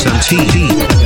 Santee.